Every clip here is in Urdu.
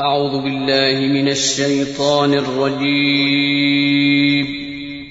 أعوذ بالله من الشيطان الرجيم.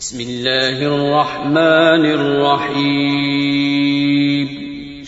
بسم الله الرحمن الرحيم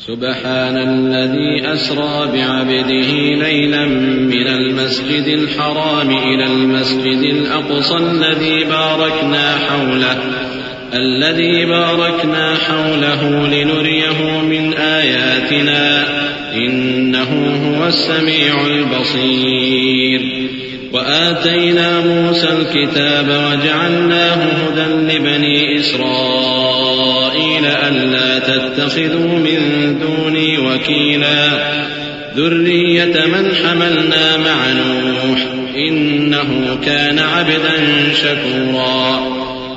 سبحان الذي أسرى بعبده ليلا من المسجد الحرام إلى المسجد الأقصى الذي باركنا حوله. الذي باركنا حوله لنريه من آياتنا إنه هو السميع البصير. وآتينا موسى الكتاب وجعلناه هدى لبني إسرائيل ألا تتخذوا من دوني وكيلا. ذرية من حملنا مع نوح إنه كان عبدا شكورا.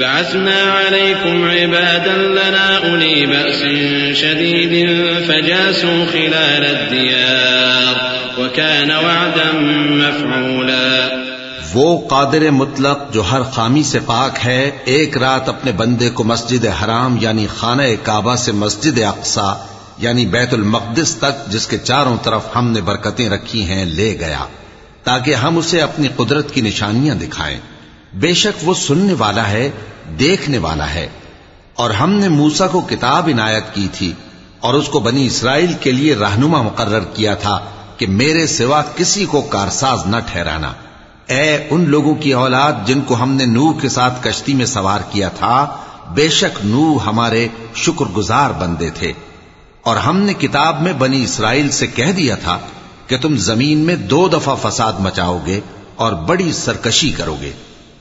بعثنا عليكم عبادا لنا أولي بأس شديد فجاسوا خلال الديار وكان وعدا مفعولا. وہ قادر مطلق جو ہر خامی سے پاک ہے، ایک رات اپنے بندے کو مسجد حرام یعنی خانہ کعبہ سے مسجد اقصا یعنی بیت المقدس تک، جس کے چاروں طرف ہم نے برکتیں رکھی ہیں، لے گیا، تاکہ ہم اسے اپنی قدرت کی نشانیاں دکھائیں۔ بے شک وہ سننے والا ہے، دیکھنے والا ہے۔ اور ہم نے موسا کو کتاب عنایت کی تھی اور اس کو بنی اسرائیل کے لیے رہنما مقرر کیا تھا کہ میرے سوا کسی کو کارساز نہ ٹھہرانا۔ اے ان لوگوں کی اولاد جن کو ہم نے نوح کے ساتھ کشتی میں سوار کیا تھا، بے شک نوح ہمارے شکر گزار بندے تھے۔ اور ہم نے کتاب میں بنی اسرائیل سے کہہ دیا تھا کہ تم زمین میں دو دفعہ فساد مچاؤ گے اور بڑی سرکشی کرو گے۔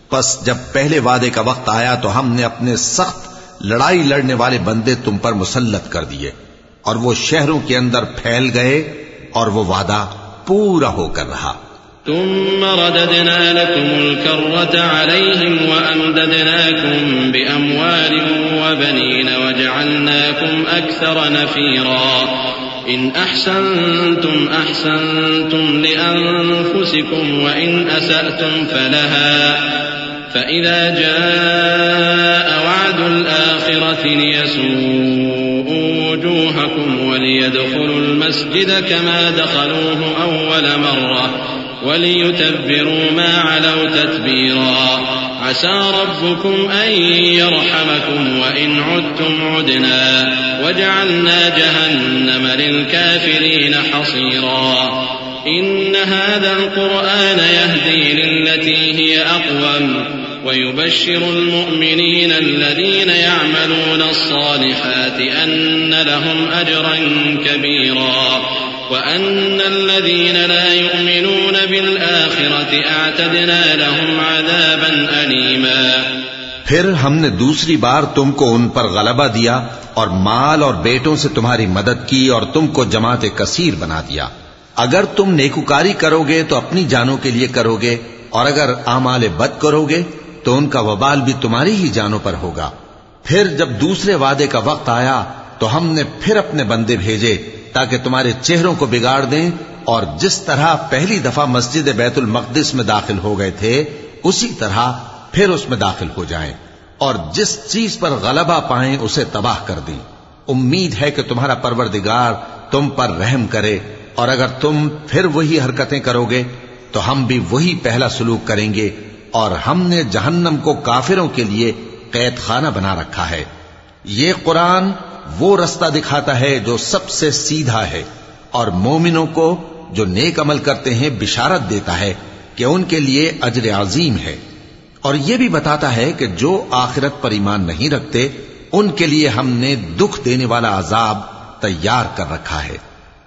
پس جب پہلے وعدے کا وقت آیا تو ہم نے اپنے سخت لڑائی لڑنے والے بندے تم پر مسلط کر دیے اور وہ شہروں کے اندر پھیل گئے اور وہ وعدہ پورا ہو کر رہا۔ ثم رددنا لكم الكرة عليهم وأمددناكم بأموال وبنين وجعلناكم أكثر نفيرا۔ إن أحسنتم أحسنتم لأنفسكم وإن أسأتم فلها۔ فإذا جاء وعد الآخرة ليسوءوا وجوهكم وليدخلوا المسجد كما دخلوه أول مرة وليتبروا ما علوا تتبيرا. عسى ربكم أن يرحمكم وإن عدتم عدنا. وجعلنا جهنم للكافرين حصيرا. إن هذا القرآن يهدي للتي هي أقوم. ويبشر المؤمنين الذين يعملون الصالحات أن لهم أجرا كبيرا وأن الذين لا يؤمنون بالآخرة أعتدنا لهم عذابا أليما پھر ہم نے دوسری بار تم کو ان پر غلبہ دیا اور مال اور بیٹوں سے تمہاری مدد کی اور تم کو جماعت کثیر بنا دیا۔ اگر تم نیکوکاری کرو گے تو اپنی جانوں کے لیے کرو گے اور اگر اعمال بد کرو گے تو ان کا وبال بھی تمہاری ہی جانوں پر ہوگا۔ پھر جب دوسرے وعدے کا وقت آیا، تو ہم نے پھر اپنے بندے بھیجے تاکہ تمہارے چہروں کو بگاڑ دیں اور جس طرح پہلی دفعہ مسجد بیت المقدس میں داخل ہو گئے تھے، اسی طرح پھر اس میں داخل ہو جائیں اور جس چیز پر غلبہ پائیں اسے تباہ کر دیں۔ امید ہے کہ تمہارا پروردگار تم پر رحم کرے اور اگر تم پھر وہی حرکتیں کرو گے، تو ہم بھی وہی پہلا سلوک کریں گے اور ہم نے جہنم کو کافروں کے لیے قید خانہ بنا رکھا ہے۔ یہ قرآن وہ رستہ دکھاتا ہے جو سب سے سیدھا ہے اور مومنوں کو جو نیک عمل کرتے ہیں بشارت دیتا ہے کہ ان کے لیے اجر عظیم ہے۔ اور یہ بھی بتاتا ہے کہ جو آخرت پر ایمان نہیں رکھتے، ان کے لیے ہم نے دکھ دینے والا عذاب تیار کر رکھا ہے۔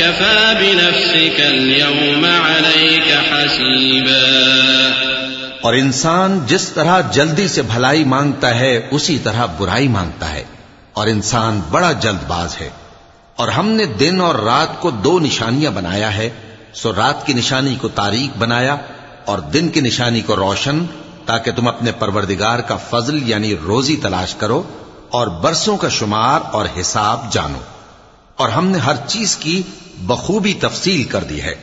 كفى بنفسك اليوم عليك حسيبا اور انسان جس طرح جلدی سے بھلائی مانگتا ہے، اسی طرح برائی مانگتا ہے۔ اور انسان بڑا جلد باز ہے۔ اور ہم نے دن اور رات کو دو نشانیاں بنایا ہے۔ سو رات کی نشانی کو تاریخ بنایا اور دن کی نشانی کو روشن، تاکہ تم اپنے پروردگار کا فضل یعنی روزی تلاش کرو اور برسوں کا شمار اور حساب جانو۔ اور ہم نے ہر چیز کی بخوبی تفصیل کر دی ہے۔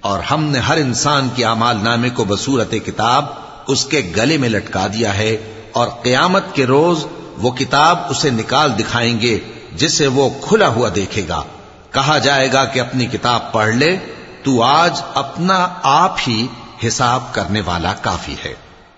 اور ہم نے ہر انسان کے اعمال نامے کو بصورت کتاب اس کے گلے میں لٹکا دیا ہے اور قیامت کے روز وہ کتاب اسے نکال دکھائیں گے جسے وہ کھلا ہوا دیکھے گا۔ کہا جائے گا کہ اپنی کتاب پڑھ لے، تو آج اپنا آپ ہی حساب کرنے والا کافی ہے۔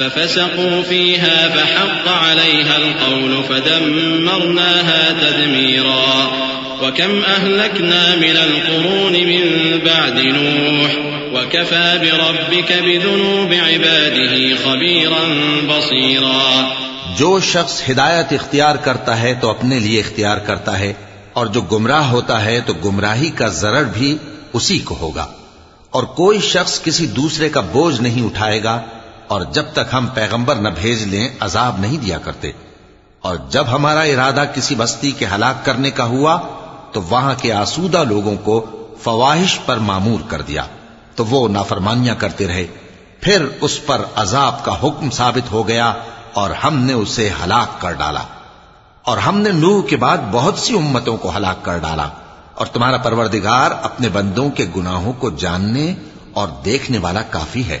ففسقوا فيها فحق عليها القول فدمرناها تدميرا وكم أهلكنا من القرون من بعد نوح وكفى بربك بذنوب عباده خبيرا بصيرا جو شخص ہدایت اختیار کرتا ہے تو اپنے لیے اختیار کرتا ہے اور جو گمراہ ہوتا ہے تو گمراہی کا ضرر بھی اسی کو ہوگا اور کوئی شخص کسی دوسرے کا بوجھ نہیں اٹھائے گا اور جب تک ہم پیغمبر نہ بھیج لیں، عذاب نہیں دیا کرتے۔ اور جب ہمارا ارادہ کسی بستی کے ہلاک کرنے کا ہوا، تو وہاں کے آسودہ لوگوں کو فواہش پر معمور کر دیا۔ تو وہ نافرمانیاں کرتے رہے۔ پھر اس پر عذاب کا حکم ثابت ہو گیا اور ہم نے اسے ہلاک کر ڈالا۔ اور ہم نے نوح کے بعد بہت سی امتوں کو ہلاک کر ڈالا۔ اور تمہارا پروردگار اپنے بندوں کے گناہوں کو جاننے اور دیکھنے والا کافی ہے۔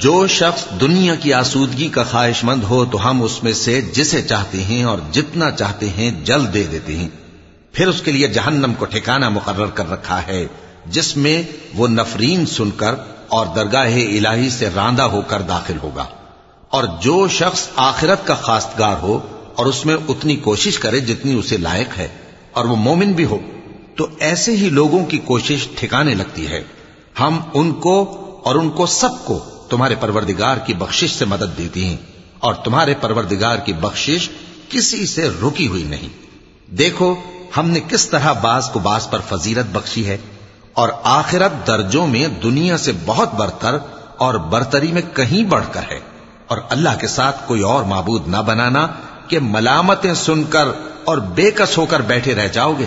جو شخص دنیا کی آسودگی کا خواہش مند ہو تو ہم اس میں سے جسے چاہتے ہیں اور جتنا چاہتے ہیں جلد دے دیتے ہیں۔ پھر اس کے لیے جہنم کو ٹھکانہ مقرر کر رکھا ہے، جس میں وہ نفرین سن کر اور درگاہ الہی سے راندہ ہو کر داخل ہوگا۔ اور جو شخص آخرت کا خاستگار ہو اور اس میں اتنی کوشش کرے جتنی اسے لائق ہے اور وہ مومن بھی ہو، تو ایسے ہی لوگوں کی کوشش ٹھکانے لگتی ہے۔ ہم ان کو اور ان کو سب کو تمہارے پروردگار کی بخشش سے مدد دیتی ہیں اور تمہارے پروردگار کی بخشش کسی سے رکی ہوئی نہیں۔ دیکھو، ہم نے کس طرح باز کو باز پر فضیلت بخشی ہے اور آخرت درجوں میں دنیا سے بہت برتر اور برتری میں کہیں بڑھ کر ہے۔ اور اللہ کے ساتھ کوئی اور معبود نہ بنانا کہ ملامتیں سن کر اور بے کس ہو کر بیٹھے رہ جاؤ گے۔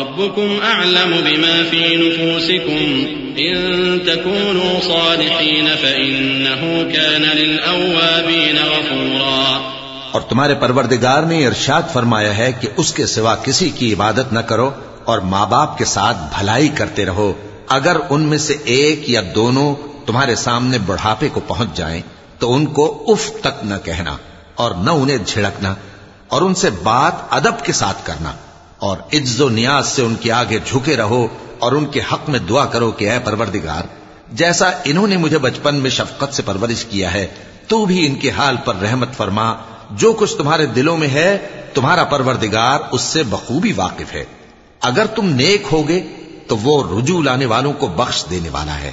ربكم أعلم بما في نفوسكم. إن تكونوا صالحين فإنه كان للأوابين غفورا. اور تمہارے پروردگار نے ارشاد فرمایا ہے کہ اس کے سوا کسی کی عبادت نہ کرو اور ماں باپ کے ساتھ بھلائی کرتے رہو۔ اگر ان میں سے ایک یا دونوں تمہارے سامنے بڑھاپے کو پہنچ جائیں، تو ان کو اف تک نہ کہنا اور نہ انہیں جھڑکنا اور ان سے بات ادب کے ساتھ کرنا۔ اور عز و نیاز سے ان کے آگے جھکے رہو اور ان کے حق میں دعا کرو کہ اے پروردگار، جیسا انہوں نے مجھے بچپن میں شفقت سے پرورش کیا ہے، تو بھی ان کے حال پر رحمت فرما، جو کچھ تمہارے دلوں میں ہے، تمہارا پروردگار اس سے بخوبی واقف ہے۔ اگر تم نیک ہوگے، تو وہ رجوع لانے والوں کو بخش دینے والا ہے۔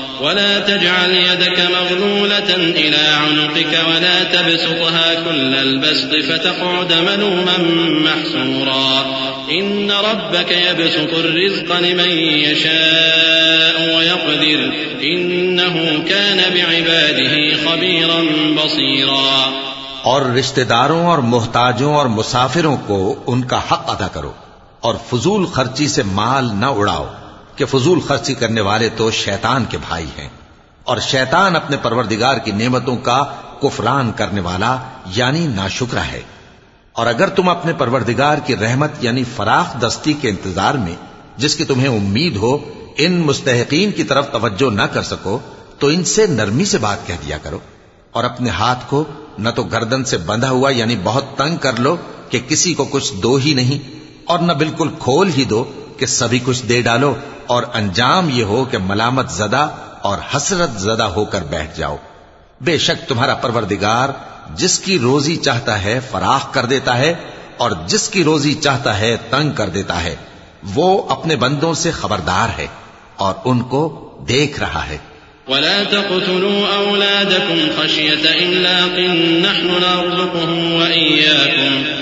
ولا تجعل يدك مغلولة إلى عنقك ولا تبسطها كل البسط فتقعد ملوما محسورا إن ربك يبسط الرزق لمن يشاء ويقدر. إنه كان بعباده خبيرا بصيرا. اور رشتہ داروں اور محتاجوں اور مسافروں کو ان کا حق ادا کرو اور فضول خرچی سے مال نہ اڑاؤ۔ کہ فضول خرچی کرنے والے تو شیطان کے بھائی ہیں۔ اور شیطان اپنے پروردگار کی نعمتوں کا کفران کرنے والا یعنی ناشکرا ہے۔ اور اگر تم اپنے پروردگار کی رحمت یعنی فراخ دستی کے انتظار میں، جس کی تمہیں امید ہو، ان مستحقین کی طرف توجہ نہ کر سکو، تو ان سے نرمی سے بات کہہ دیا کرو۔ اور اپنے ہاتھ کو نہ تو گردن سے بندھا ہوا یعنی بہت تنگ کر لو کہ کسی کو کچھ دو ہی نہیں، اور نہ بالکل کھول ہی دو کہ سبھی کچھ دے ڈالو اور انجام یہ ہو کہ ملامت زدہ اور حسرت زدہ ہو کر بیٹھ جاؤ۔ بے شک تمہارا پروردگار جس کی روزی چاہتا ہے فراخ کر دیتا ہے اور جس کی روزی چاہتا ہے تنگ کر دیتا ہے، وہ اپنے بندوں سے خبردار ہے اور ان کو دیکھ رہا ہے۔ ولا تقتلوا أولادكم خشية إملاق نحن نرزقهم وإياكم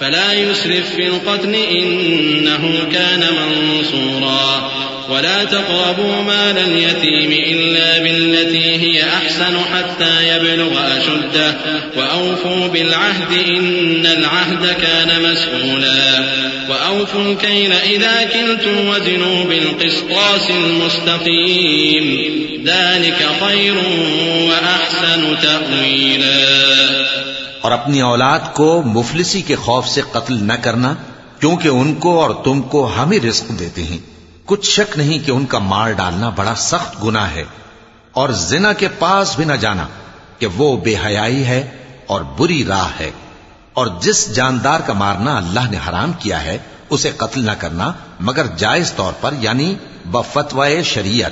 فلا يسرف في القتل إنه كان منصورا. ولا تقربوا مال اليتيم إلا بالتي هي أحسن حتى يبلغ أشده. وأوفوا بالعهد إن العهد كان مسؤولا. وأوفوا الكيل إذا كلتم وزنوا بالقسطاس المستقيم. ذلك خير وأحسن تأويلا. اور اپنی اولاد کو مفلسی کے خوف سے قتل نہ کرنا، کیونکہ ان کو اور تم کو ہم ہی رزق دیتے ہیں۔ کچھ شک نہیں کہ ان کا مار ڈالنا بڑا سخت گنا ہے۔ اور زنا کے پاس بھی نہ جانا کہ وہ بے حیائی ہے اور بری راہ ہے۔ اور جس جاندار کا مارنا اللہ نے حرام کیا ہے، اسے قتل نہ کرنا، مگر جائز طور پر یعنی بفتوائے شریعت۔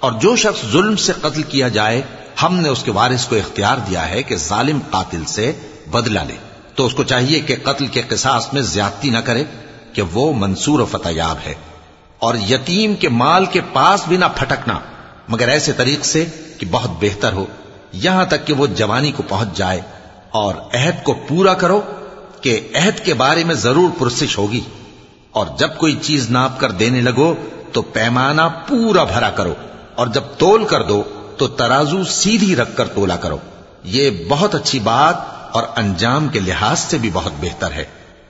اور جو شخص ظلم سے قتل کیا جائے ہم نے اس کے وارث کو اختیار دیا ہے کہ ظالم قاتل سے بدلہ لے۔ تو اس کو چاہیے کہ قتل کے قصاص میں زیادتی نہ کرے کہ وہ منصور و فتیاب ہے۔ اور یتیم کے مال کے پاس بھی نہ پھٹکنا، مگر ایسے طریق سے کہ بہت بہتر ہو۔ یہاں تک کہ وہ جوانی کو پہنچ جائے اور عہد کو پورا کرو کہ عہد کے بارے میں ضرور پرسش ہوگی۔ اور جب کوئی چیز ناپ کر دینے لگو تو پیمانہ پورا بھرا کرو۔ اور جب تول کر دو تو ترازو سیدھی رکھ کر تولا کرو۔ یہ بہت اچھی بات اور انجام کے لحاظ سے بھی بہت بہتر ہے۔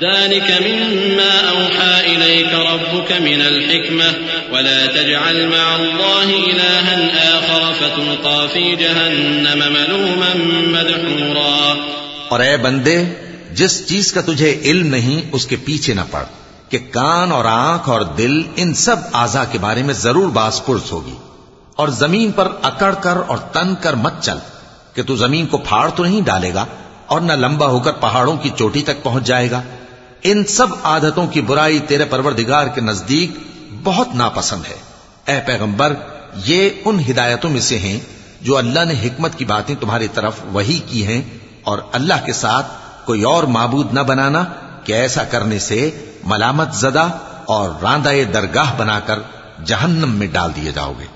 ذلك مما أوحى إليك ربك من الحكمة. ولا تجعل مع الله إلها آخر فتلقى في جهنم ملوما مدحورا. اور اے بندے، جس چیز کا تجھے علم نہیں، اس کے پیچھے نہ پڑ کہ کان اور آنکھ اور دل ان سب آزا کے بارے میں ضرور باس پرس ہوگی۔ اور زمین پر اکڑ کر اور تن کر مت چل، کہ تو زمین کو پھاڑ تو نہیں ڈالے گا اور نہ لمبا ہو کر پہاڑوں کی چوٹی تک پہنچ جائے گا۔ ان سب عادتوں کی برائی تیرے پروردگار کے نزدیک بہت ناپسند ہے۔ اے پیغمبر، یہ ان ہدایتوں میں سے ہیں جو اللہ نے حکمت کی باتیں تمہاری طرف وہی کی ہیں اور اللہ کے ساتھ کوئی اور معبود نہ بنانا کہ ایسا کرنے سے ملامت زدہ اور راندہ درگاہ بنا کر جہنم میں ڈال دیے جاؤ گے۔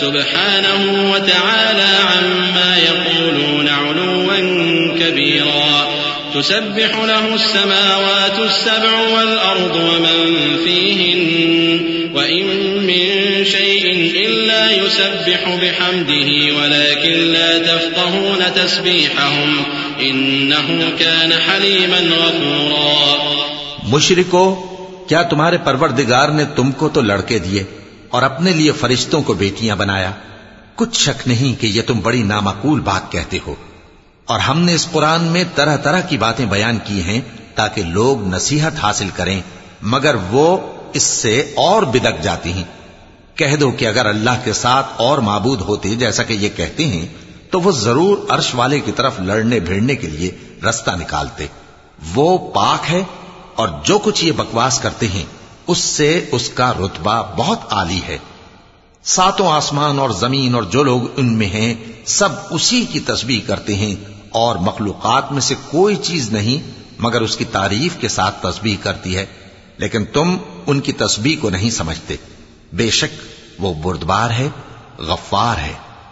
سبحانه وتعالى عما يقولون علوا كبيرا. تسبح له السماوات السبع والأرض ومن فيهن وإن من شيء إلا يسبح بحمده ولكن لا تفقهون تسبيحهم إنه كان حليما غفورا. مشرکو کیا تمہارے پروردگار نے تم کو تو لڑکے دیے؟ اور اپنے لیے فرشتوں کو بیٹیاں بنایا۔ کچھ شک نہیں کہ یہ تم بڑی نامعقول بات کہتے ہو۔ اور ہم نے اس قرآن میں طرح طرح کی باتیں بیان کی ہیں تاکہ لوگ نصیحت حاصل کریں، مگر وہ اس سے اور بدک جاتی ہیں۔ کہہ دو کہ اگر اللہ کے ساتھ اور معبود ہوتے جیسا کہ یہ کہتے ہیں، تو وہ ضرور عرش والے کی طرف لڑنے بھیڑنے کے لیے رستہ نکالتے۔ وہ پاک ہے اور جو کچھ یہ بکواس کرتے ہیں اس سے اس کا رتبہ بہت عالی ہے۔ ساتوں آسمان اور زمین اور جو لوگ ان میں ہیں، سب اسی کی تسبیح کرتے ہیں۔ اور مخلوقات میں سے کوئی چیز نہیں، مگر اس کی تعریف کے ساتھ تسبیح کرتی ہے۔ لیکن تم ان کی تسبیح کو نہیں سمجھتے۔ بے شک وہ بردبار ہے، غفار ہے۔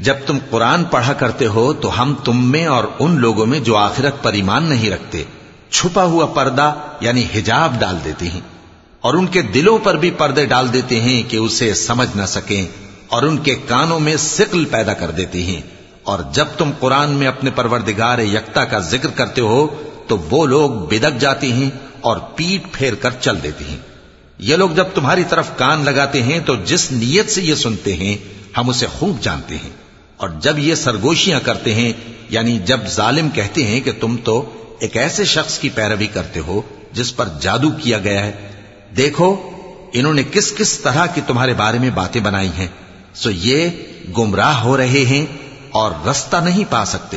جب تم قرآن پڑھا کرتے ہو تو ہم تم میں اور ان لوگوں میں جو آخرت پر ایمان نہیں رکھتے، چھپا ہوا پردہ یعنی حجاب ڈال دیتے ہیں۔ اور ان کے دلوں پر بھی پردے ڈال دیتے ہیں کہ اسے سمجھ نہ سکیں اور ان کے کانوں میں سقل پیدا کر دیتے ہیں۔ اور جب تم قرآن میں اپنے پروردگار یکتا کا ذکر کرتے ہو تو وہ لوگ بدک جاتے ہیں اور پیٹ پھیر کر چل دیتے ہیں۔ یہ لوگ جب تمہاری طرف کان لگاتے ہیں تو جس نیت سے یہ سنتے ہیں، ہم اسے خوب جانتے ہیں۔ اور جب یہ سرگوشیاں کرتے ہیں یعنی جب ظالم کہتے ہیں کہ تم تو ایک ایسے شخص کی پیروی کرتے ہو جس پر جادو کیا گیا ہے، دیکھو، انہوں نے کس کس طرح کی تمہارے بارے میں باتیں بنائی ہیں، سو یہ گمراہ ہو رہے ہیں اور رستہ نہیں پا سکتے۔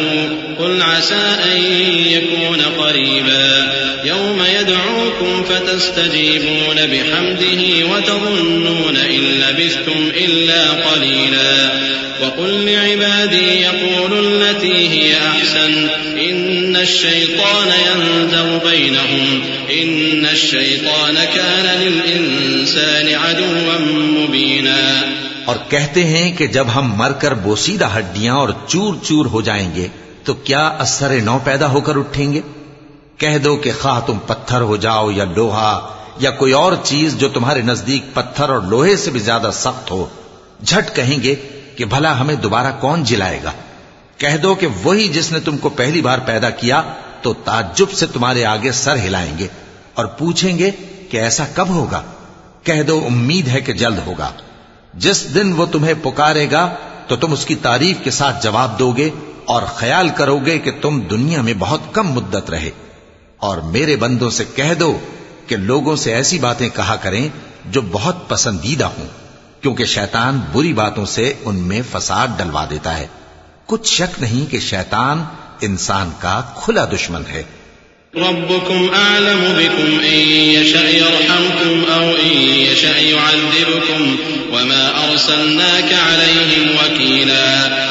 قل عسى أن يكون قريبا يوم يدعوكم فتستجيبون بحمده وتظنون إن لبثتم إلا قليلا وقل لعبادي يقولوا التي هي أحسن إن الشيطان ينزغ بينهم إن الشيطان كان للإنسان عدوا مبينا اور کہتے ہیں کہ جب ہم مر کر بوسیدہ ہڈیاں اور چور چور ہو جائیں گے تو کیا اثر نو پیدا ہو کر اٹھیں گے؟ کہہ دو کہ خواہ تم پتھر ہو جاؤ یا لوہا یا کوئی اور چیز جو تمہارے نزدیک پتھر اور لوہے سے بھی زیادہ سخت ہو، جھٹ کہیں گے کہ بھلا ہمیں دوبارہ کون جلائے گا؟ کہہ دو کہ وہی جس نے تم کو پہلی بار پیدا کیا تو تعجب سے تمہارے آگے سر ہلائیں گے اور پوچھیں گے کہ ایسا کب ہوگا؟ کہہ دو امید ہے کہ جلد ہوگا۔ جس دن وہ تمہیں پکارے گا تو تم اس کی تعریف کے ساتھ جواب دو گے اور خیال کرو گے کہ تم دنیا میں بہت کم مدت رہے۔ اور میرے بندوں سے کہہ دو کہ لوگوں سے ایسی باتیں کہا کریں جو بہت پسندیدہ ہوں، کیونکہ شیطان بری باتوں سے ان میں فساد ڈلوا دیتا ہے۔ کچھ شک نہیں کہ شیطان انسان کا کھلا دشمن ہے۔ ربكم أعلم بكم إن يشأ يرحمكم أو إن يشأ يعذبكم وما أرسلناك عليهم وكيلا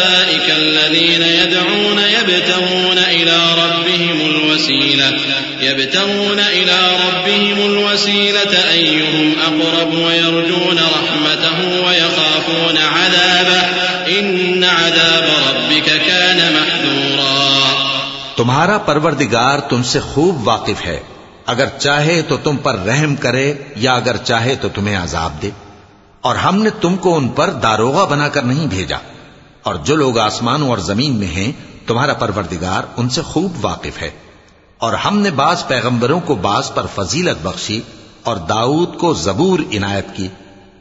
الذين يدعون يبتغون إلى ربهم الوسيلة. يبتغون إلى ربهم الوسيلة أيهم أقرب ويرجون رحمته ويخافون عذابه. إن عذاب ربك كان محذورا. تمہارا پروردگار تم سے خوب واقف ہے. اگر چاہے تو تم پر رحم کرے یا اگر چاہے تو تمہیں عذاب دے. اور ہم نے تم کو ان پر داروغہ بنا کر نہیں بھیجا. اور جو لوگ آسمانوں اور زمین میں ہیں، تمہارا پروردگار ان سے خوب واقف ہے۔ اور ہم نے بعض پیغمبروں کو بعض پر فضیلت بخشی اور داؤد کو زبور عنایت کی۔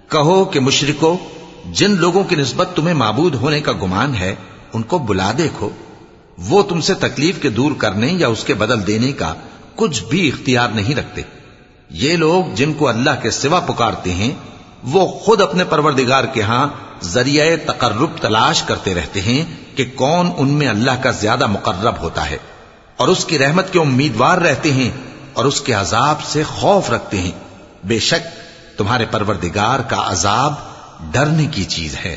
کہو کہ مشرکو، جن لوگوں کی نسبت تمہیں معبود ہونے کا گمان ہے، ان کو بلا دیکھو۔ وہ تم سے تکلیف کے دور کرنے یا اس کے بدل دینے کا کچھ بھی اختیار نہیں رکھتے۔ یہ لوگ جن کو اللہ کے سوا پکارتے ہیں وہ خود اپنے پروردگار کے ہاں ذریعہ تقرب تلاش کرتے رہتے ہیں کہ کون ان میں اللہ کا زیادہ مقرب ہوتا ہے اور اس کی رحمت کے امیدوار رہتے ہیں اور اس کے عذاب سے خوف رکھتے ہیں۔ بے شک تمہارے پروردگار کا عذاب ڈرنے کی چیز ہے۔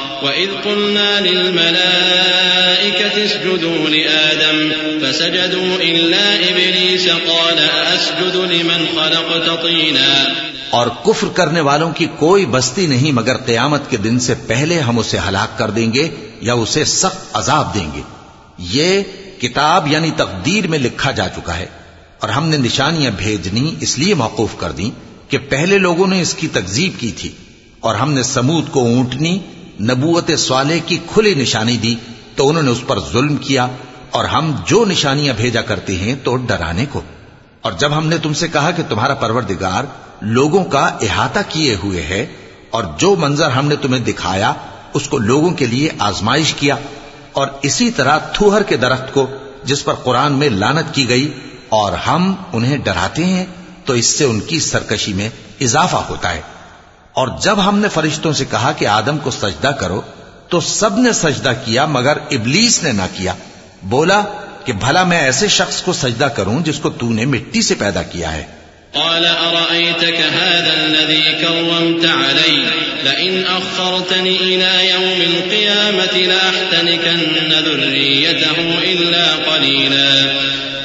وإذ قلنا للملائكة اسجدوا لآدم فسجدوا إلا إبليس قال أسجد لمن خلقت طينا اور کفر کرنے والوں کی کوئی بستی نہیں، مگر قیامت کے دن سے پہلے ہم اسے ہلاک کر دیں گے یا اسے سخت عذاب دیں گے۔ یہ کتاب یعنی تقدیر میں لکھا جا چکا ہے اور ہم نے نشانیاں بھیجنی اس لیے موقوف کر دی کہ پہلے لوگوں نے اس کی تکزیب کی تھی اور ہم نے سمود کو اونٹنی نبوت سوالے کی کھلی نشانی دی تو انہوں نے اس پر ظلم کیا اور ہم جو نشانیاں بھیجا کرتے ہیں تو ڈرانے کو۔ اور جب ہم نے تم سے کہا کہ تمہارا پروردگار لوگوں کا احاطہ کیے ہوئے ہے اور جو منظر ہم نے تمہیں دکھایا، اس کو لوگوں کے لیے آزمائش کیا اور اسی طرح تھوہر کے درخت کو جس پر قرآن میں لانت کی گئی اور ہم انہیں ڈراتے ہیں تو اس سے ان کی سرکشی میں اضافہ ہوتا ہے۔ اور جب ہم نے فرشتوں سے کہا کہ آدم کو سجدہ کرو، تو سب نے سجدہ کیا مگر ابلیس نے نہ کیا۔ بولا کہ بھلا میں ایسے شخص کو سجدہ کروں جس کو تو نے مٹی سے پیدا کیا ہے۔ قال أرأيتك هذا الذي كرمت علي؟ لئن أخرتني إلى يوم القيامة لأحتنكن ذريته إلا قليلا۔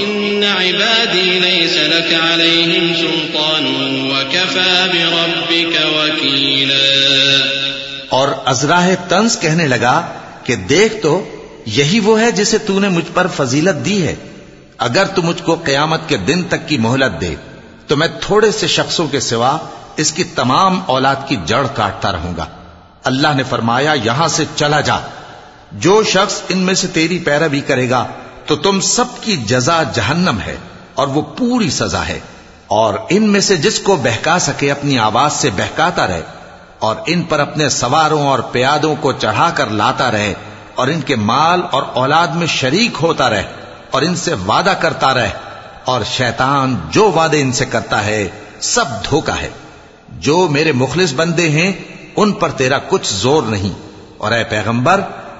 إن عبادي ليس لك عليهم سلطان وكفى بربك وكيلا اور ازراہ تنز کہنے لگا کہ دیکھ تو، یہی وہ ہے جسے تو نے مجھ پر فضیلت دی ہے۔ اگر تو مجھ کو قیامت کے دن تک کی مہلت دے، تو میں تھوڑے سے شخصوں کے سوا اس کی تمام اولاد کی جڑ کاٹتا رہوں گا۔ اللہ نے فرمایا، یہاں سے چلا جا۔ جو شخص ان میں سے تیری پیروی کرے گا تو تم سب کی جزا جہنم ہے اور وہ پوری سزا ہے اور ان میں سے جس کو بہکا سکے اپنی آواز سے بہکاتا رہے اور ان پر اپنے سواروں اور پیادوں کو چڑھا کر لاتا رہے اور ان کے مال اور اولاد میں شریک ہوتا رہے اور ان سے وعدہ کرتا رہے اور شیطان جو وعدے ان سے کرتا ہے سب دھوکا ہے۔ جو میرے مخلص بندے ہیں، ان پر تیرا کچھ زور نہیں۔ اور اے پیغمبر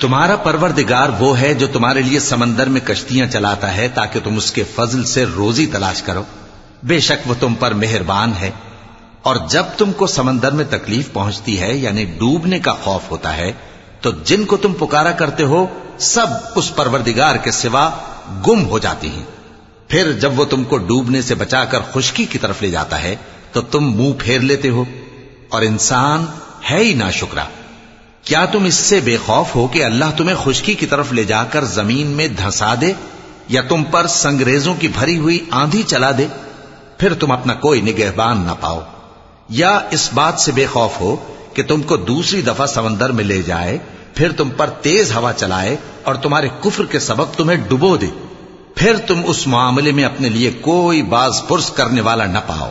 تمہارا پروردگار وہ ہے جو تمہارے لیے سمندر میں کشتیاں چلاتا ہے تاکہ تم اس کے فضل سے روزی تلاش کرو۔ بے شک وہ تم پر مہربان ہے۔ اور جب تم کو سمندر میں تکلیف پہنچتی ہے یعنی ڈوبنے کا خوف ہوتا ہے، تو جن کو تم پکارا کرتے ہو، سب اس پروردگار کے سوا گم ہو جاتی ہیں۔ پھر جب وہ تم کو ڈوبنے سے بچا کر خشکی کی طرف لے جاتا ہے، تو تم منہ پھیر لیتے ہو۔ اور انسان ہے ہی نا شکرا کیا تم اس سے بے خوف ہو کہ اللہ تمہیں خشکی کی طرف لے جا کر زمین میں دھسا دے یا تم پر سنگریزوں کی بھری ہوئی آندھی چلا دے؟ پھر تم اپنا کوئی نگہبان نہ پاؤ۔ یا اس بات سے بے خوف ہو کہ تم کو دوسری دفعہ سمندر میں لے جائے، پھر تم پر تیز ہوا چلائے اور تمہارے کفر کے سبب تمہیں ڈبو دے۔ پھر تم اس معاملے میں اپنے لیے کوئی باز پرس کرنے والا نہ پاؤ۔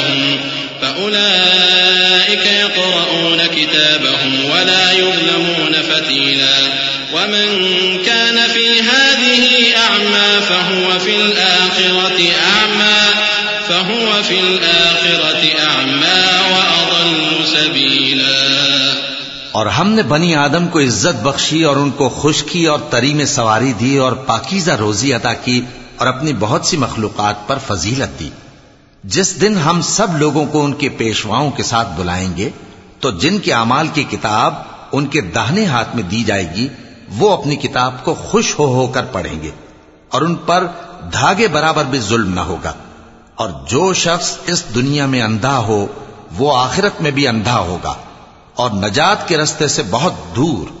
ومن كان في هذه أعمى فهو في الآخرة أعمى، فهو في الآخرة أعمى وأضل سبيلا. اور ہم نے بنی آدم کو عزت بخشی اور ان کو خشکی اور تری میں سواری دی اور پاکیزہ روزی عطا کی اور اپنی بہت سی مخلوقات پر فضیلت دی۔ جس دن ہم سب لوگوں کو ان کے پیشواؤں کے ساتھ بلائیں گے، تو جن کے اعمال کی کتاب ان کے داہنے ہاتھ میں دی جائے گی وہ اپنی کتاب کو خوش ہو ہو کر پڑھیں گے اور ان پر دھاگے برابر بھی ظلم نہ ہوگا اور جو شخص اس دنیا میں اندھا ہو وہ آخرت میں بھی اندھا ہوگا اور نجات کے رستے سے بہت دور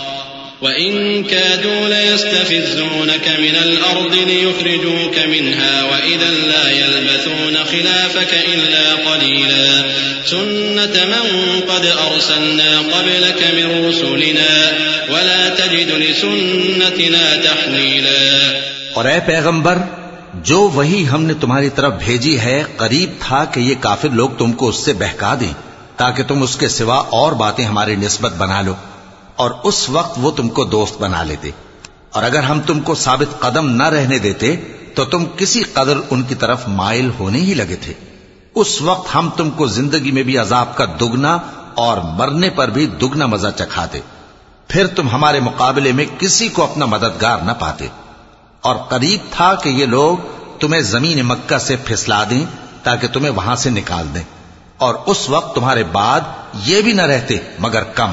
وَإِن كَادُوا لَيَسْتَفِزُّونَكَ مِنَ الْأَرْضِ لِيُخْرِجُوكَ مِنْهَا وَإِذًا لَّا يَلْبَثُونَ خِلَافَكَ إِلَّا قَلِيلًا سُنَّةَ مَن قَدْ أَرْسَلْنَا قَبْلَكَ مِن رُّسُلِنَا وَلَا تَجِدُ لِسُنَّتِنَا تَحْوِيلًا اور اے پیغمبر، جو وہی ہم نے تمہاری طرف بھیجی ہے، قریب تھا کہ یہ کافر لوگ تم کو اس سے بہکا دیں، تاکہ تم اس کے سوا اور باتیں ہماری نسبت بنا لو۔ اور اس وقت وہ تم کو دوست بنا لیتے۔ اور اگر ہم تم کو ثابت قدم نہ رہنے دیتے، تو تم کسی قدر ان کی طرف مائل ہونے ہی لگے تھے۔ اس وقت ہم تم کو زندگی میں بھی عذاب کا دگنا اور مرنے پر بھی دگنا مزہ چکھاتے۔ پھر تم ہمارے مقابلے میں کسی کو اپنا مددگار نہ پاتے۔ اور قریب تھا کہ یہ لوگ تمہیں زمین مکہ سے پھسلا دیں تاکہ تمہیں وہاں سے نکال دیں۔ اور اس وقت تمہارے بعد یہ بھی نہ رہتے، مگر کم۔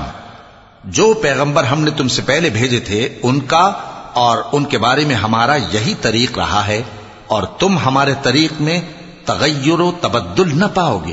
جو پیغمبر ہم نے تم سے پہلے بھیجے تھے، ان کا اور ان کے بارے میں ہمارا یہی طریق رہا ہے اور تم ہمارے طریق میں تغیر و تبدل نہ پاؤ گے۔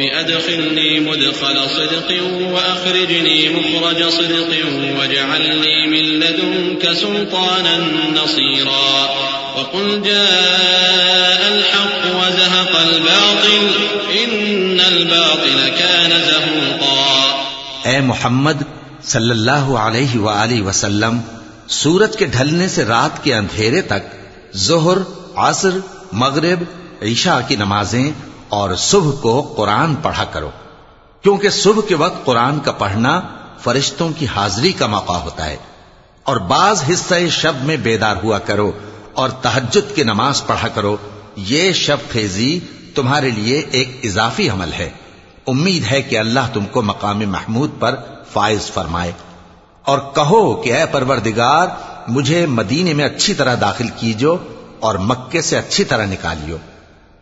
رب أدخلني مدخل صدق وأخرجني مخرج صدق واجعلني من لدنك سلطانا نصيرا. وقل جاء الحق وزهق الباطل، إن الباطل كان زهوقا. اے محمد صلی اللہ علیہ وآلہ وسلم، سورج کے ڈھلنے سے رات کے اندھیرے تک ظہر، عصر، مغرب، عشاء کی نمازیں اور صبح کو قرآن پڑھا کرو۔ کیونکہ صبح کے وقت قرآن کا پڑھنا فرشتوں کی حاضری کا موقع ہوتا ہے۔ اور بعض حصہ شب میں بیدار ہوا کرو اور تہجد کی نماز پڑھا کرو۔ یہ شب خیزی تمہارے لیے ایک اضافی عمل ہے۔ امید ہے کہ اللہ تم کو مقام محمود پر فائز فرمائے۔ اور کہو کہ اے پروردگار، مجھے مدینے میں اچھی طرح داخل کیجو اور مکے سے اچھی طرح نکالیو۔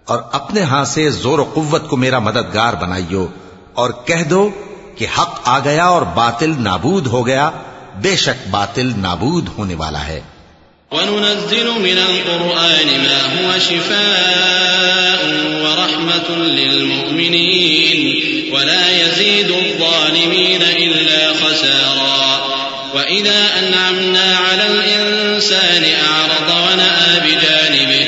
اور اپنے ہاں سے زور و قوت کو میرا مددگار بنائیو اور کہہ دو کہ حق آ گیا اور باطل نابود ہو گیا، بے شک باطل نابود ہونے والا ہے۔ وننزل من القرآن ما هو شفاء ورحمة للمؤمنين ولا يزيد الظالمين إلا خسارا وإذا أنعمنا على الإنسان أعرض ونأى بجانبه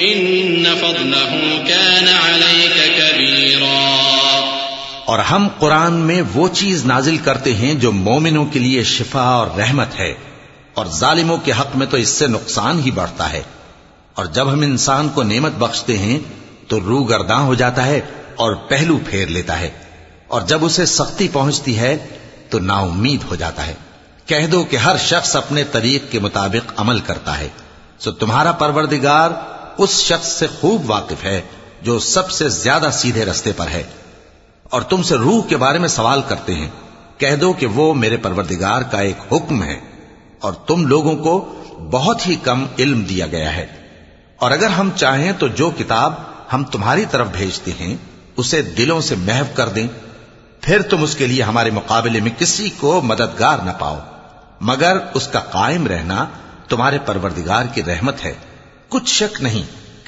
ربك إن فضله كان عليك كبيرا. اور ہم قرآن میں وہ چیز نازل کرتے ہیں جو مومنوں کے لیے شفا اور رحمت ہے، اور ظالموں کے حق میں تو اس سے نقصان ہی بڑھتا ہے۔ اور جب ہم انسان کو نعمت بخشتے ہیں، تو روح گرداں ہو جاتا ہے اور پہلو پھیر لیتا ہے۔ اور جب اسے سختی پہنچتی ہے، تو نا امید ہو جاتا ہے۔ کہہ دو کہ ہر شخص اپنے طریق کے مطابق عمل کرتا ہے۔ سو تمہارا پروردگار اس شخص سے خوب واقف ہے جو سب سے زیادہ سیدھے رستے پر ہے۔ اور تم سے روح کے بارے میں سوال کرتے ہیں۔ کہہ دو کہ وہ میرے پروردگار کا ایک حکم ہے۔ اور تم لوگوں کو بہت ہی کم علم دیا گیا ہے۔ اور اگر ہم چاہیں تو جو کتاب ہم تمہاری طرف بھیجتے ہیں، اسے دلوں سے محو کر دیں۔ پھر تم اس کے لیے ہمارے مقابلے میں کسی کو مددگار نہ پاؤ۔ مگر اس کا قائم رہنا تمہارے پروردگار کی رحمت ہے۔ کچھ شک نہیں۔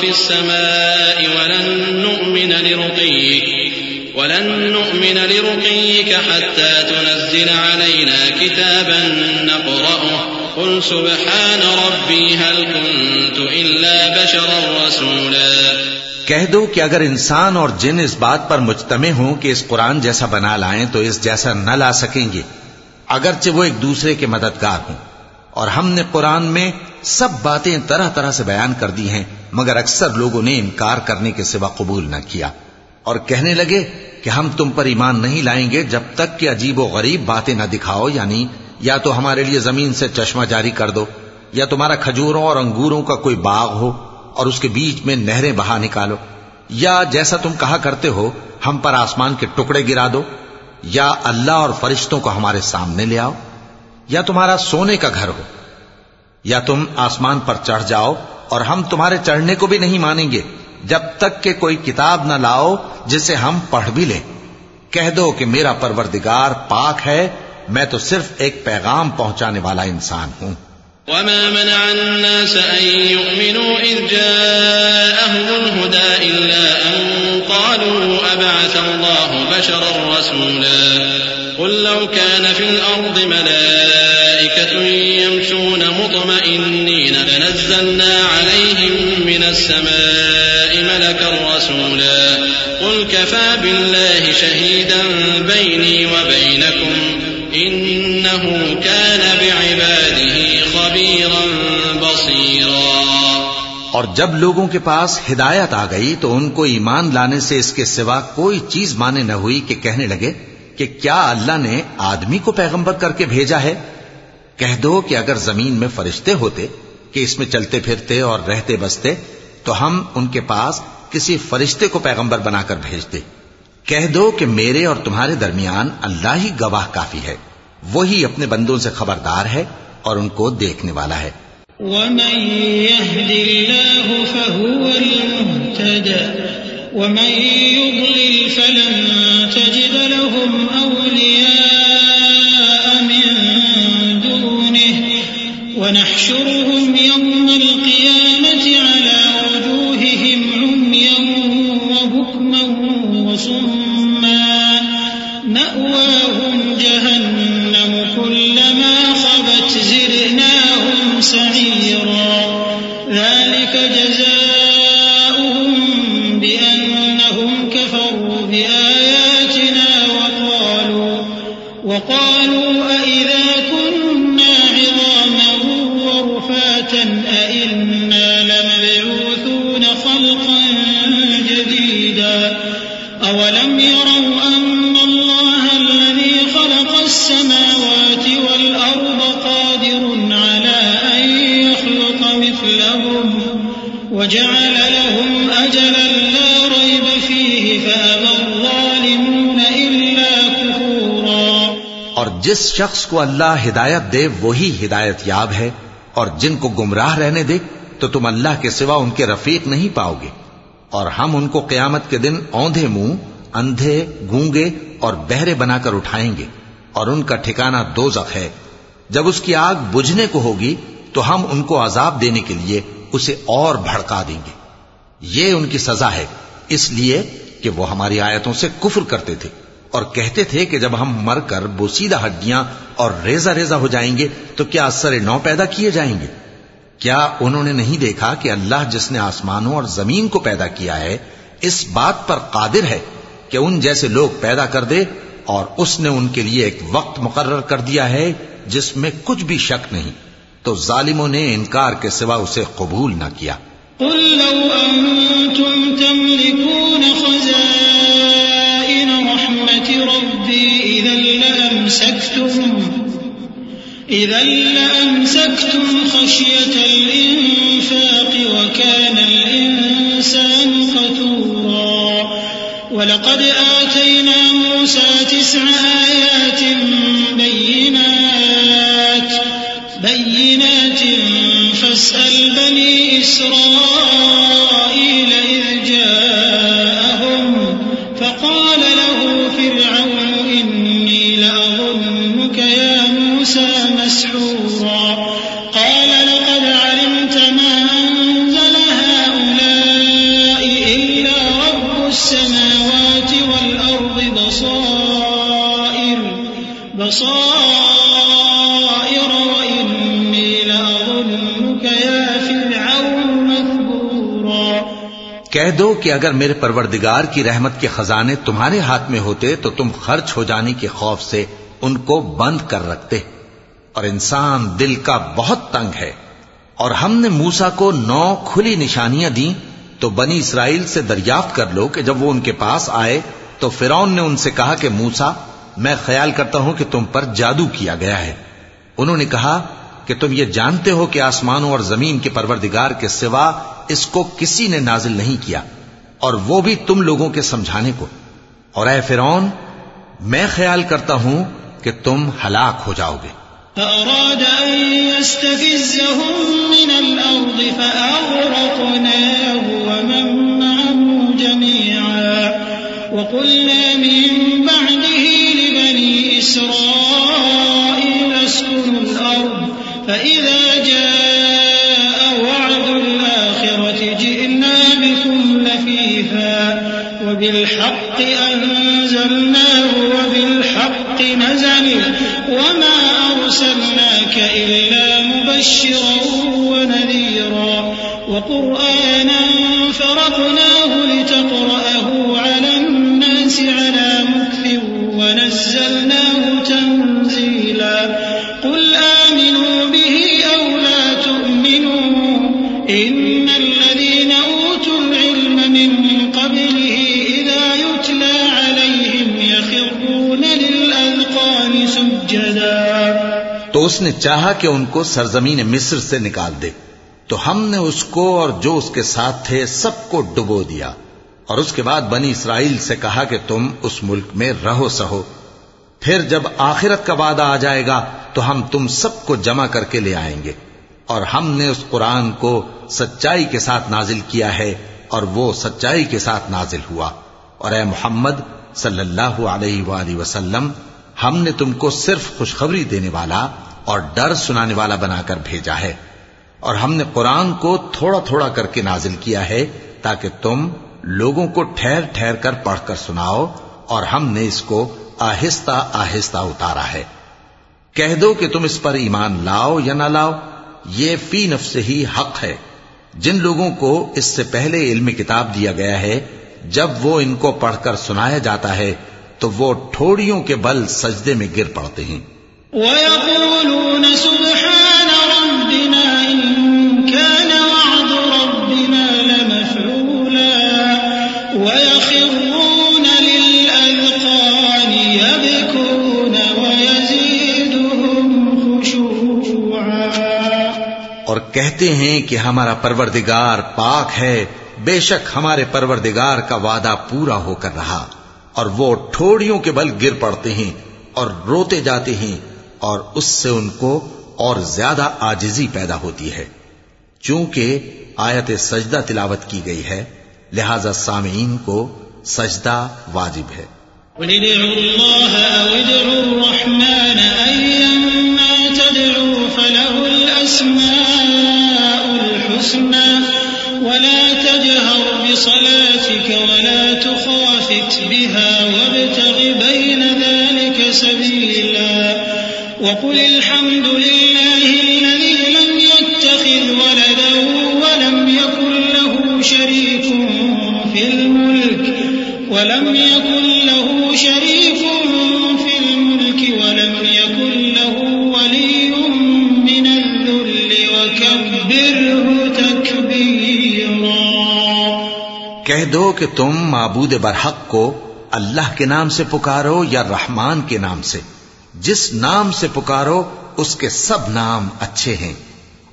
في السماء ولن نؤمن لرقيك، ولن نؤمن لرقيك حتى تنزل علينا كتابا نقرأه. قل سبحان ربي هل كنت إلا بشرا رسولا. کہہ دو کہ اگر انسان اور جن اس بات پر مجتمع ہوں کہ اس قرآن جیسا بنا لائیں تو اس جیسا نہ لا سکیں گے، اگرچہ وہ ایک دوسرے کے مددگار ہوں۔ اور ہم نے قرآن میں سب باتیں طرح طرح سے بیان کر دی ہیں، مگر اکثر لوگوں نے انکار کرنے کے سوا قبول نہ کیا۔ اور کہنے لگے کہ ہم تم پر ایمان نہیں لائیں گے جب تک کہ عجیب و غریب باتیں نہ دکھاؤ یعنی یا تو ہمارے لیے زمین سے چشمہ جاری کر دو، یا تمہارا کھجوروں اور انگوروں کا کوئی باغ ہو اور اس کے بیچ میں نہریں بہا نکالو، یا جیسا تم کہا کرتے ہو، ہم پر آسمان کے ٹکڑے گرا دو، یا اللہ اور فرشتوں کو ہمارے سامنے لے آؤ۔ یا تمہارا سونے کا گھر ہو، یا تم آسمان پر چڑھ جاؤ اور ہم تمہارے چڑھنے کو بھی نہیں مانیں گے، جب تک کہ کوئی کتاب نہ لاؤ جسے ہم پڑھ بھی لیں۔ کہہ دو کہ میرا پروردگار پاک ہے، میں تو صرف ایک پیغام پہنچانے والا انسان ہوں۔ وما منع الناس أن يؤمنوا إذ جاءهم الهدى إلا أن قالوا أبعث الله بشرا رسولا قل لو كان في الأرض ملائكة السماء ملكا رسولا. قل كفى بالله شهيدا بيني وبينكم إنه كان بعباده خبيرا بصيرا. اور جب لوگوں کے پاس ہدایت آ گئی تو ان کو ایمان لانے سے اس کے سوا کوئی چیز مانے نہ ہوئی کہ کہنے لگے کہ کیا اللہ نے آدمی کو پیغمبر کر کے بھیجا ہے؟ کہہ دو کہ اگر زمین میں فرشتے ہوتے کہ اس میں چلتے پھرتے اور رہتے بستے تو ہم ان کے پاس کسی فرشتے کو پیغمبر بنا کر بھیجتے کہہ دو کہ میرے اور تمہارے درمیان اللہ ہی گواہ کافی ہے۔ وہی اپنے بندوں سے خبردار ہے اور ان کو دیکھنے والا ہے۔ ومن يهد الله فهو المهتدى ومن يضلل فلن تجد لهم أولياء من دونه ونحشرهم يوم القيامة جس شخص کو اللہ ہدایت دے وہی ہدایت یاب ہے، اور جن کو گمراہ رہنے دے، تو تم اللہ کے سوا ان کے رفیق نہیں پاؤ گے۔ اور ہم ان کو قیامت کے دن اوندھے منہ، اندھے، گونگے اور بہرے بنا کر اٹھائیں گے۔ اور ان کا ٹھکانہ دوزخ ہے۔ جب اس کی آگ بجھنے کو ہوگی، تو ہم ان کو عذاب دینے کے لیے اسے اور بھڑکا دیں گے۔ یہ ان کی سزا ہے، اس لیے کہ وہ ہماری آیتوں سے کفر کرتے تھے۔ اور کہتے تھے کہ جب ہم مر کر بوسیدہ ہڈیاں اور ریزہ ریزہ ہو جائیں گے تو کیا اثر نو پیدا کیے جائیں گے؟ کیا انہوں نے نہیں دیکھا کہ اللہ جس نے آسمانوں اور زمین کو پیدا کیا ہے، اس بات پر قادر ہے کہ ان جیسے لوگ پیدا کر دے اور اس نے ان کے لیے ایک وقت مقرر کر دیا ہے جس میں کچھ بھی شک نہیں۔ تو ظالموں نے انکار کے سوا اسے قبول نہ کیا۔ قل لو أنتم تملكون خزائن۔ ربي إذا لأمسكتم إذا لأمسكتم خشية الإنفاق وكان الإنسان قتورا. ولقد آتينا موسى تسع آيات بينات بينات فاسأل بني إسرائيل إذ جاءهم کہ اگر میرے پروردگار کی رحمت کے خزانے تمہارے ہاتھ میں ہوتے تو تم خرچ ہو جانے کے خوف سے ان کو بند کر رکھتے۔ اور انسان دل کا بہت تنگ ہے۔ اور ہم نے موسا کو نو کھلی نشانیاں دیں تو بنی اسرائیل سے دریافت کر لو کہ جب وہ ان کے پاس آئے تو فرعون نے ان سے کہا کہ موسا میں خیال کرتا ہوں کہ تم پر جادو کیا گیا ہے۔ انہوں نے کہا کہ تم یہ جانتے ہو کہ آسمانوں اور زمین کے پروردگار کے سوا اس کو کسی نے نازل نہیں کیا۔ اور وہ بھی تم لوگوں کے سمجھانے کو۔ اور اے فرعون، میں خیال کرتا ہوں کہ تم ہلاک ہو جاؤ گے۔ فأراد أن يستفزهم من الأرض فأغرقناه ومن معه جميعا وقلنا من بعده لبني إسرائيل اسكنوا الأرض فإذا جاء لفيفا وبالحق أنزلناه وبالحق نزل وما أرسلناك إلا مبشرا ونذيرا. وقرآنا فرقناه لتقرأه اس نے چاہا کہ ان کو سرزمین مصر سے نکال دے تو ہم نے اس کو اور جو اس کے ساتھ تھے سب کو ڈبو دیا اور اس کے بعد بنی اسرائیل سے کہا کہ تم اس ملک میں رہو سہو۔ پھر جب آخرت کا وعدہ آ جائے گا تو ہم تم سب کو جمع کر کے لے آئیں گے اور ہم نے اس قرآن کو سچائی کے ساتھ نازل کیا ہے اور وہ سچائی کے ساتھ نازل ہوا۔ اور اے محمد صلی اللہ علیہ وآلہ وسلم، ہم نے تم کو صرف خوشخبری دینے والا اور ڈر سنانے والا بنا کر بھیجا ہے۔ اور ہم نے قرآن کو تھوڑا تھوڑا کر کے نازل کیا ہے تاکہ تم لوگوں کو ٹھہر ٹھہر کر پڑھ کر سناؤ اور ہم نے اس کو آہستہ آہستہ اتارا ہے۔ کہہ دو کہ تم اس پر ایمان لاؤ یا نہ لاؤ، یہ فی نفس ہی حق ہے۔ جن لوگوں کو اس سے پہلے علم کتاب دیا گیا ہے، جب وہ ان کو پڑھ کر سنایا جاتا ہے تو وہ ٹھوڑیوں کے بل سجدے میں گر پڑتے ہیں۔ اور کہتے ہیں کہ ہمارا پروردگار پاک ہے، بے شک ہمارے پروردگار کا وعدہ پورا ہو کر رہا، اور وہ ٹھوڑیوں کے بل گر پڑتے ہیں اور روتے جاتے ہیں اور اس سے ان کو اور زیادہ آجزی پیدا ہوتی ہے۔ چونکہ آیت سجدہ تلاوت کی گئی ہے، لہذا سامعین کو سجدہ واجب ہے۔ قل ولا تجهر بصلاتك ولا تخافت بها وابتغ بين ذلك وقل الحمد لله الذي لم يتخذ ولدا ولم يكن له شريك في الملك، ولم يكن له شريك في الملك، ولم يكن له ولي من الذل وكبره تكبيرا. کہہ دو کہ تم معبود برحق کو اللہ کے نام سے پکارو یا رحمان کے نام سے؟ جس نام سے پکارو، اس کے سب نام اچھے ہیں۔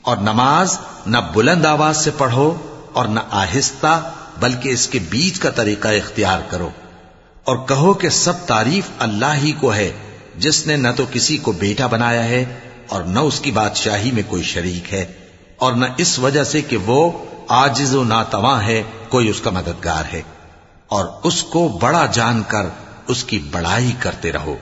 اور نماز نہ بلند آواز سے پڑھو اور نہ آہستہ، بلکہ اس کے بیچ کا طریقہ اختیار کرو۔ اور کہو کہ سب تعریف اللہ ہی کو ہے، جس نے نہ تو کسی کو بیٹا بنایا ہے اور نہ اس کی بادشاہی میں کوئی شریک ہے۔ اور نہ اس وجہ سے کہ وہ آجز و ناتواں ہے، کوئی اس کا مددگار ہے۔ اور اس کو بڑا جان کر، اس کی بڑائی کرتے رہو۔